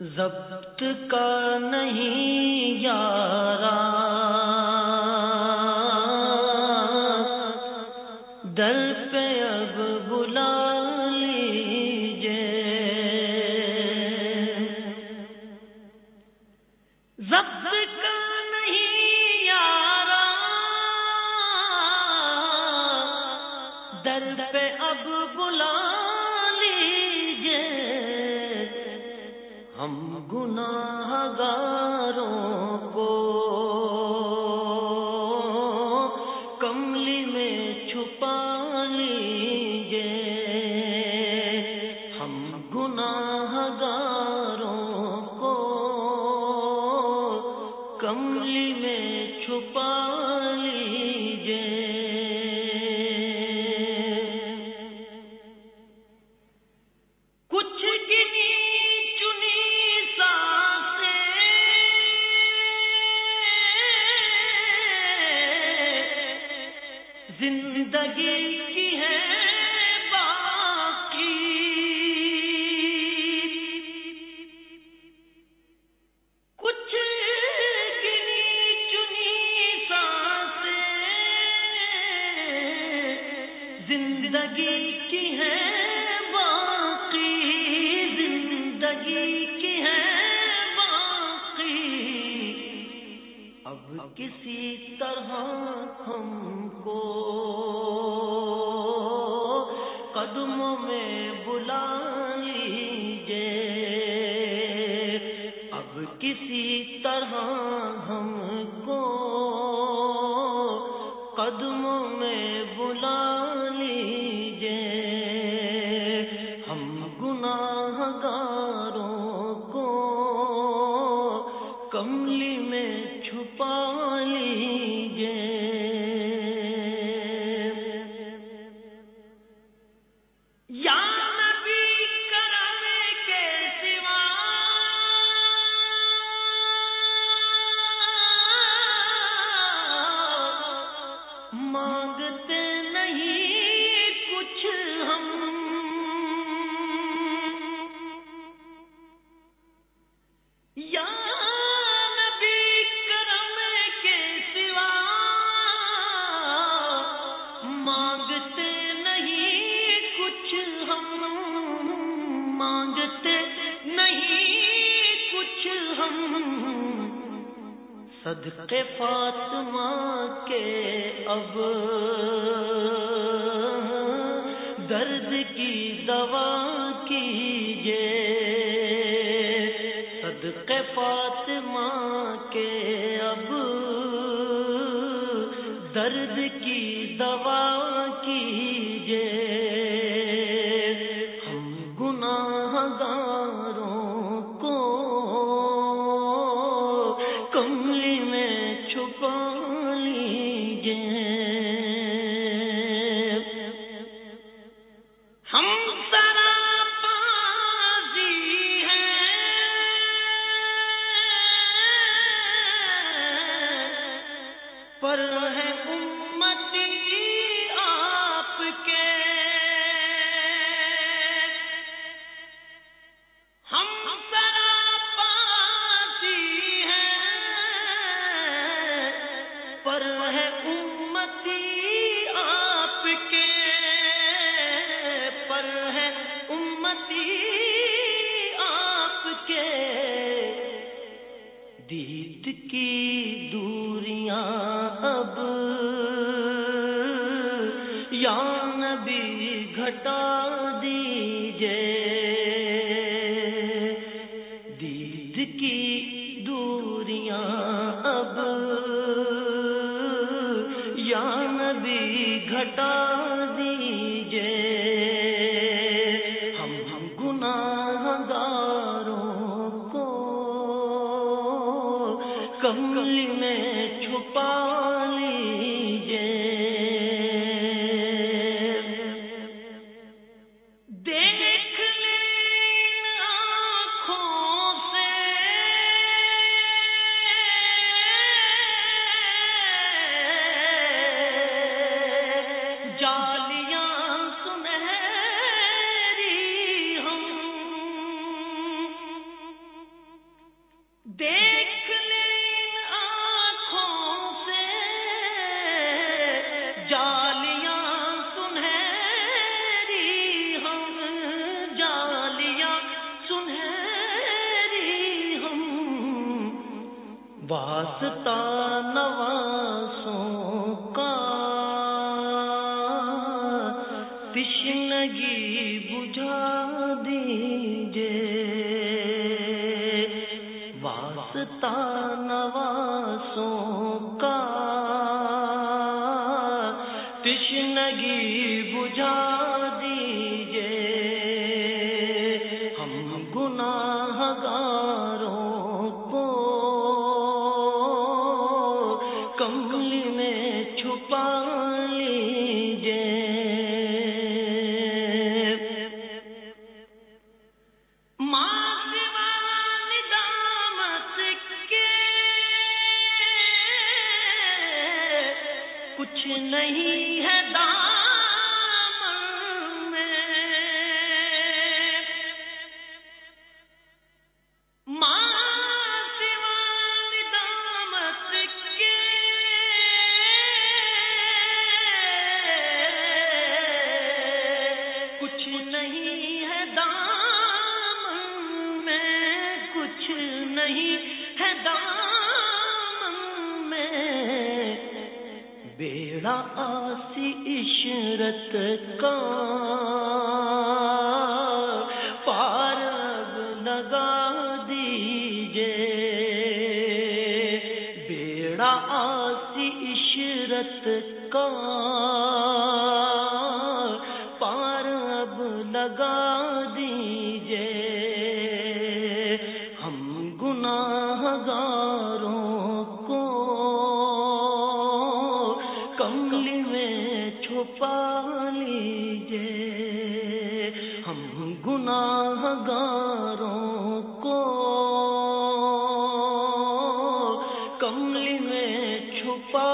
ضبط کا نہیں یارا ہم گناہ گاروں کو کملی میں چھپا لیجیے ہم گناہ گاروں کو کملی میں چھپا زندگی کی ہے باقی، زندگی کی ہے باقی۔ اب کسی طرح ہم کو قدموں میں بلا لیجیے۔ اب کسی طرح ہم کو قدموں میں بلا صدقے فاطمہ کے اب درد کی دوا کیجیے صدقے فاطمہ کے اب درد کی دوا کیجیے دید کی دوریاں اب یا نبی گھٹا دیجے دید کی دوریاں اب یا نبی گھٹا دیجے ہم ہم گناہ گاروں کمل میں چھپا واسطہ نواسوں کا تشنگی بجھا دیجے واسطہ نواسوں کا تشنگی بجھا بیڑا آسی عشرت کا پار لگا دیجے بیڑا آسی عشرت کا پار اب لگا دیجے چھپا لیجے ہم گناہ گاروں کو کملی میں چھپا